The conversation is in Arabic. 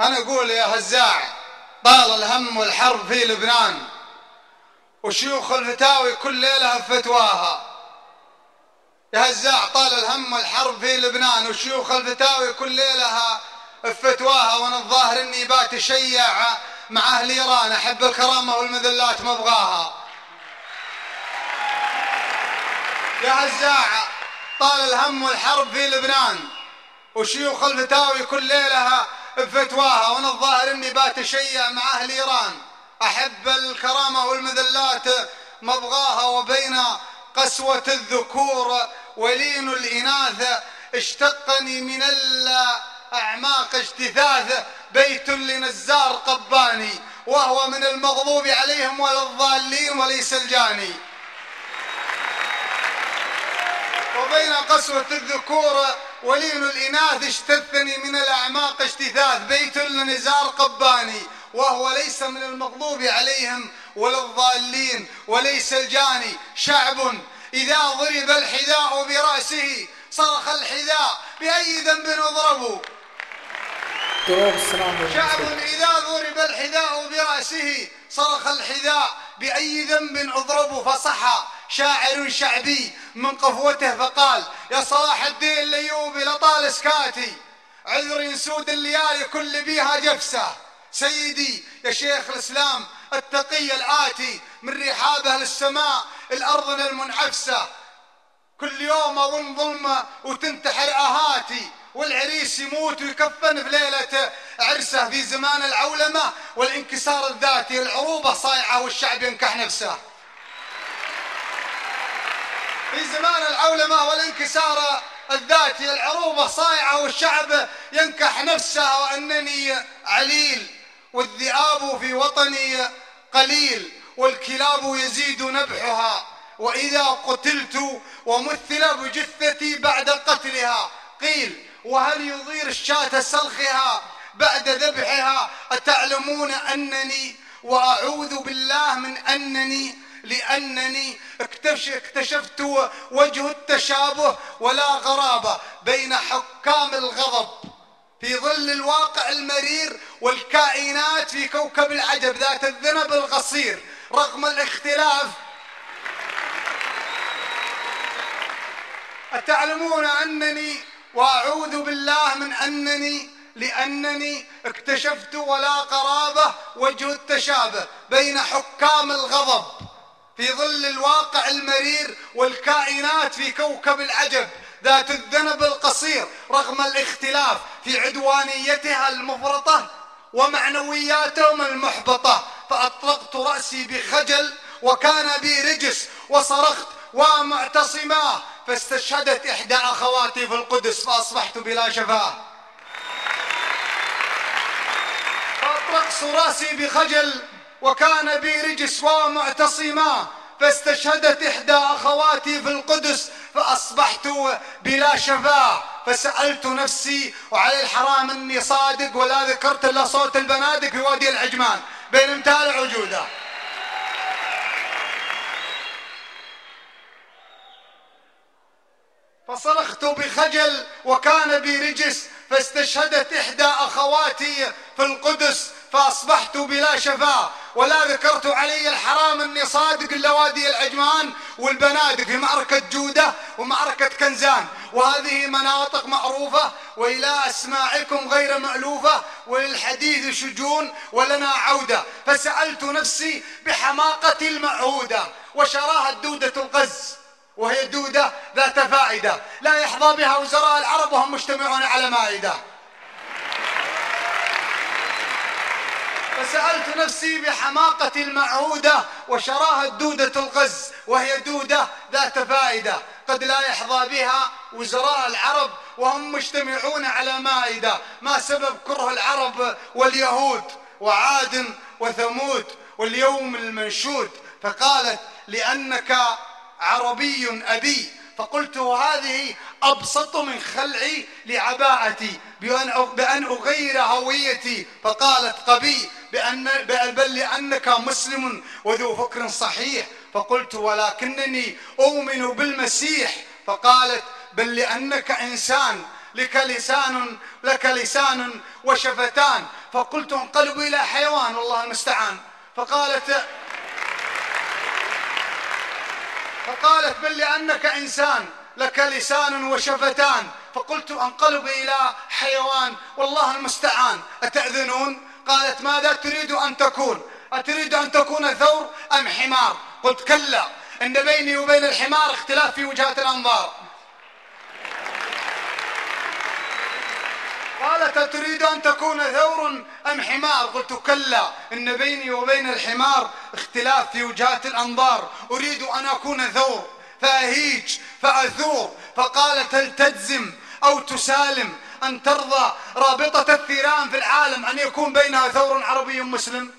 أنا أقول يا هزاع طال الهم والحرب في لبنان وشيوخ الفتاوي كل ليلة فتواها يا هزاع طال الهم والحرب في لبنان وشيوخ الفتاوي كل ليلة فتواها وأنا الظاهر إني باتشيع مع أهل إيران أحب الكرامة والمذلات ما أبغاها. يا هزاع طال الهم والحرب في لبنان وشيوخ الفتاوي كل ليلة بفتواها وأنا الظاهر إني باتشيع مع أهل إيران. أحب الكرامة والمذلات ما ابغاها وبين قسوة الذكور ولين الإناث. اشتقني من الأعماق اجتثاث بيت لنزار قباني وهو من المغضوب عليهم ولا الضالين وليس الجاني. وبين قسوة الذكور ولين الإناث اشتثني من الأعماق اشتثاث بيت لنزار قباني وهو ليس من المغضوب عليهم ولا الضالين وليس الجاني شعب إذا ضرب الحذاء برأسه صرخ الحذاء بأي ذنب اضربوا شعب إذا ضرب الحذاء برأسه صرخ الحذاء بأي ذنب اضربوا فصحى شاعر شعبي من قفوته فقال يا صلاح الدين الأيوبي لطال اسكاتي عذر سود الليالي كل بيها جفسه سيدي يا شيخ الإسلام التقي الآتي. من رحابه للسماء الأرضنا المنعفسة. كل يوم أظن ظلمة وتنتحر أهاتي. والعريس يموت ويكفن في ليلة عرسه في زمان العولمة والانكسار الذاتي العروبة صايعة والشعب ينكح نفسه. في زمان العولمة والانكسار الذاتي العروبة صايعة والشعب ينكح نفسه وأنني عليل والذئاب في وطني قليل والكلاب يزيد نبحها وإذا قتلت ومثل بجثتي بعد قتلها. قيل وهل يضير الشاة سلخها بعد ذبحها؟ أتعلمون أنني وأعوذ بالله من أنني لأنني اكتشفت وجه التشابه ولا غرابة بين حكام الغضب في ظل الواقع المرير والكائنات في كوكب العجب ذات الذنب القصير رغم الاختلاف. أتعلمون أنني وأعوذ بالله من أنني لأنني اكتشفت ولا قرابة وجه التشابه بين حكام الغضب. في ظل الواقع المرير والكائنات في كوكب العجب ذات الذنب القصير رغم الاختلاف في عدوانيتها المفرطة ومعنوياتهم المحبطة. فأطلقت رأسي بخجل وكان بي رجس وصرخت ومعتصما فاستشهدت إحدى أخواتي في القدس فأصبحت بلا شفاه فأطلقت رأسي بخجل وكان بي رجس ومعتصما فاستشهدت إحدى أخواتي في القدس فأصبحت بلا شفاء. فسألت نفسي وعلى الحرام أني صادق ولا ذكرت إلا صوت البنادق في وادي العجمان بين امتال وجوده فصرخت بخجل وكان بي رجس فاستشهدت إحدى أخواتي في القدس فأصبحت بلا شفاء. ولا ذكرت علي الحرام اني صادق الا وادي العجمان والبنادق في معركة جودة ومعركة كنزان. وهذه مناطق معروفة وإلى أسماعكم غير مألوفة وللحديث شجون ولنا عودة. فسألت نفسي بحماقة المعهودة وشراها الدودة القز وهي دودة ذات فائدة. لا يحظى بها وزراء العرب وهم مجتمعون على مائدة. فسألت نفسي بحماقة المعهودة وشراها الدودة الغز وهي دودة ذات فائدة قد لا يحظى بها وزراء العرب وهم مجتمعون على مائدة. ما سبب كره العرب واليهود وعاد وثمود واليوم المنشود؟ فقالت لأنك عربي أبي. فقلت هذه أبسط من خلعي لعباءتي بأن أغير هويتي. فقالت قبي بأن بل لأنك مسلم وذو فكر صحيح. فقلت ولكنني أؤمن بالمسيح. فقالت بل لأنك إنسان لك لسان لك لسان وشفتان. فقلت انقلب إلى حيوان والله المستعان. فقالت فقالت بل لأنك إنسان. لك لسان وشفتان. فقلت أنقلب إلى حيوان. والله المستعان. أتأذنون؟ قالت ماذا تريد أن تكون؟ أتريد أن تكون ثور أم حمار؟ قلت كلا. إن بيني وبين الحمار اختلاف في وجهات الأنظار. قالت أتريد أن تكون ثور أم حمار؟ قلت كلا. إن بيني وبين الحمار اختلاف في وجهات الأنظار. أريد أن أكون ثور. فأهيج فأثور فقالت هل تجزم أو تسالم أن ترضى رابطة الثيران في العالم أن يكون بينها ثور عربي مسلم؟